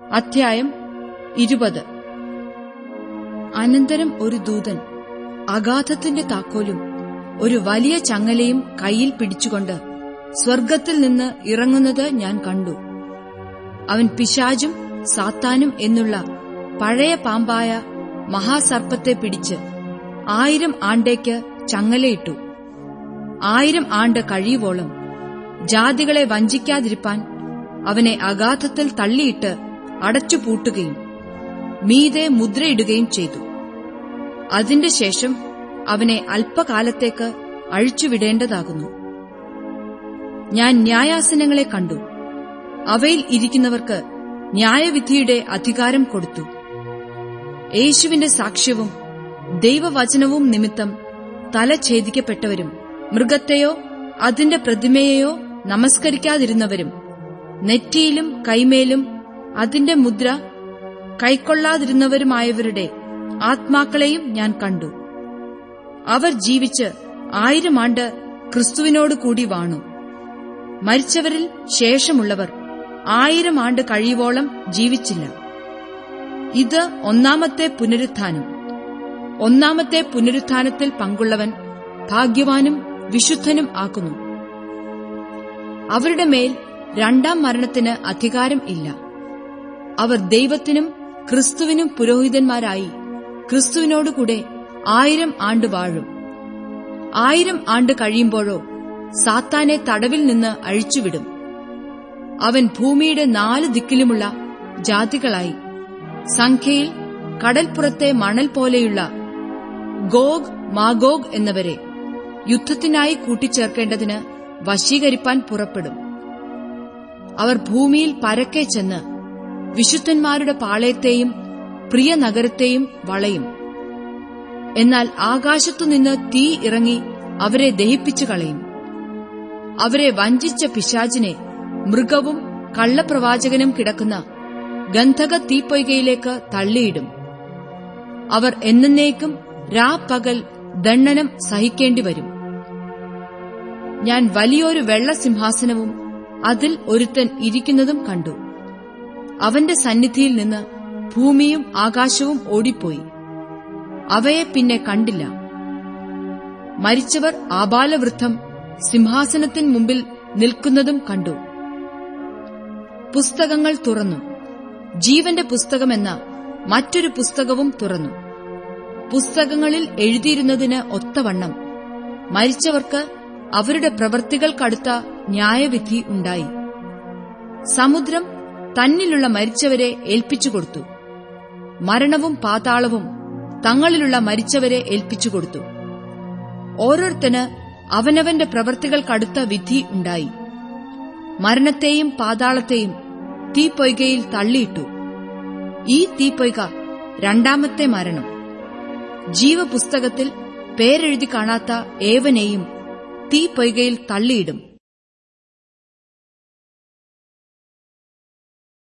അധ്യായം ഇരുപത്. അനന്തരം ഒരു ദൂതൻ അഗാധത്തിന്റെ താക്കോലും ഒരു വലിയ ചങ്ങലയും കയ്യിൽ പിടിച്ചുകൊണ്ട് സ്വർഗത്തിൽ നിന്ന് ഇറങ്ങുന്നത് ഞാൻ കണ്ടു. അവൻ പിശാജും സാത്താനും എന്നുള്ള പഴയ പാമ്പായ മഹാസർപ്പത്തെ പിടിച്ച് ആയിരം ആണ്ടേക്ക് ചങ്ങലയിട്ടു. ആയിരം ആണ്ട് കഴിയുവോളം ജാതികളെ വഞ്ചിക്കാതിരിപ്പാൻ അവനെ അഗാധത്തിൽ തള്ളിയിട്ട് അടച്ചുപൂട്ടുകയും മീതെ മുദ്രയിടുകയും ചെയ്തു. അതിന്റെ ശേഷം അവനെ അല്പകാലത്തേക്ക് അഴിച്ചുവിടേണ്ടതാകുന്നു. ഞാൻ ന്യായാസനങ്ങളെ കണ്ടു. അവയിൽ ഇരിക്കുന്നവർക്ക് ന്യായവിധിയുടെ അധികാരം കൊടുത്തു. യേശുവിന്റെ സാക്ഷ്യവും ദൈവവചനവും നിമിത്തം തല ഛേദിക്കപ്പെട്ടവരും മൃഗത്തെയോ അതിന്റെ പ്രതിമയെയോ നമസ്കരിക്കാതിരുന്നവരും നെറ്റിയിലും കൈമേലും അതിന്റെ മുദ്ര കൈക്കൊള്ളാതിരുന്നവരുമായവരുടെ ആത്മാക്കളെയും ഞാൻ കണ്ടു. അവർ ജീവിച്ച് ആയിരം ആണ്ട് ക്രിസ്തുവിനോട് കൂടി വാണു. മരിച്ചവരിൽ ശേഷമുള്ളവർ ആയിരം ആണ്ട് കഴിയുവോളം ജീവിച്ചില്ല. ഇത് ഒന്നാമത്തെ പുനരുത്ഥാനം. ഒന്നാമത്തെ പുനരുത്ഥാനത്തിൽ പങ്കുള്ളവൻ ഭാഗ്യവാനും വിശുദ്ധനും ആക്കുന്നു അവരുടെ മേൽ രണ്ടാം മരണത്തിന് അധികാരം ഇല്ല. അവർ ദൈവത്തിനും ക്രിസ്തുവിനും പുരോഹിതന്മാരായി ക്രിസ്തുവിനോടുകൂടെ ആയിരം ആണ്ട് വാഴും. ആയിരം ആണ്ട് കഴിയുമ്പോഴോ സാത്താനെ തടവിൽ നിന്ന് അഴിച്ചുവിടും. അവൻ ഭൂമിയുടെ നാല് ദിക്കിലുമുള്ള ജാതികളായി. സംഖ്യയിൽ കടൽപ്പുറത്തെ മണൽ പോലെയുള്ള ഗോഗ് മാഗോഗ് എന്നവരെ യുദ്ധത്തിനായി കൂട്ടിച്ചേർക്കേണ്ടതിന് വശീകരിപ്പാൻ പുറപ്പെടും. അവർ ഭൂമിയിൽ പരക്കെ ചെന്ന് വിശുദ്ധന്മാരുടെ പാളയത്തെയും പ്രിയ നഗരത്തെയും വളയും. എന്നാൽ ആകാശത്തുനിന്ന് തീ ഇറങ്ങി അവരെ ദഹിപ്പിച്ചു കളയും. അവരെ വഞ്ചിച്ച പിശാചിനെ മൃഗവും കള്ളപ്രവാചകനും കിടക്കുന്ന ഗന്ധക തീപ്പൊയ്കയിലേക്ക് തള്ളിയിടും. അവർ എന്നേക്കും രാപ്പകൽ ദണ്ഡനം സഹിക്കേണ്ടി വരും. ഞാൻ വലിയൊരു വെള്ളസിംഹാസനവും അതിൽ ഒരുത്തൻ ഇരിക്കുന്നതും കണ്ടു. അവന്റെ സന്നിധിയിൽ നിന്ന് ഭൂമിയും ആകാശവും ഓടിപ്പോയി. അവയെ പിന്നെ കണ്ടില്ല. മരിച്ചവർ ആബാലവൃദ്ധം സിംഹാസനത്തിന് മുമ്പിൽ നിൽക്കുന്നതും കണ്ടു. പുസ്തകങ്ങൾ തുറന്നു. ജീവന്റെ പുസ്തകമെന്ന മറ്റൊരു പുസ്തകവും തുറന്നു. പുസ്തകങ്ങളിൽ എഴുതിയിരുന്നതിന് ഒത്തവണ്ണം മരിച്ചവർക്ക് അവരുടെ പ്രവൃത്തികൾക്കടുത്ത ന്യായവിധി ഉണ്ടായി. സമുദ്രം തന്നിലുള്ള മരിച്ചവരെ ഏൽപ്പിച്ചു കൊടുത്തു. മരണവും പാതാളവും തങ്ങളിലുള്ള മരിച്ചവരെ ഏൽപ്പിച്ചു കൊടുത്തു. ഓരോരുത്തന് അവനവന്റെ പ്രവൃത്തികൾക്കടുത്ത വിധി ഉണ്ടായി. മരണത്തെയും പാതാളത്തെയും തീപ്പൊയ്കയിൽ തള്ളിയിട്ടു. ഈ തീപ്പൊയ്ക രണ്ടാമത്തെ മരണം. ജീവപുസ്തകത്തിൽ പേരെഴുതി കാണാത്ത ഏവനെയും തീപ്പൊയ്കയിൽ തള്ളിയിടും.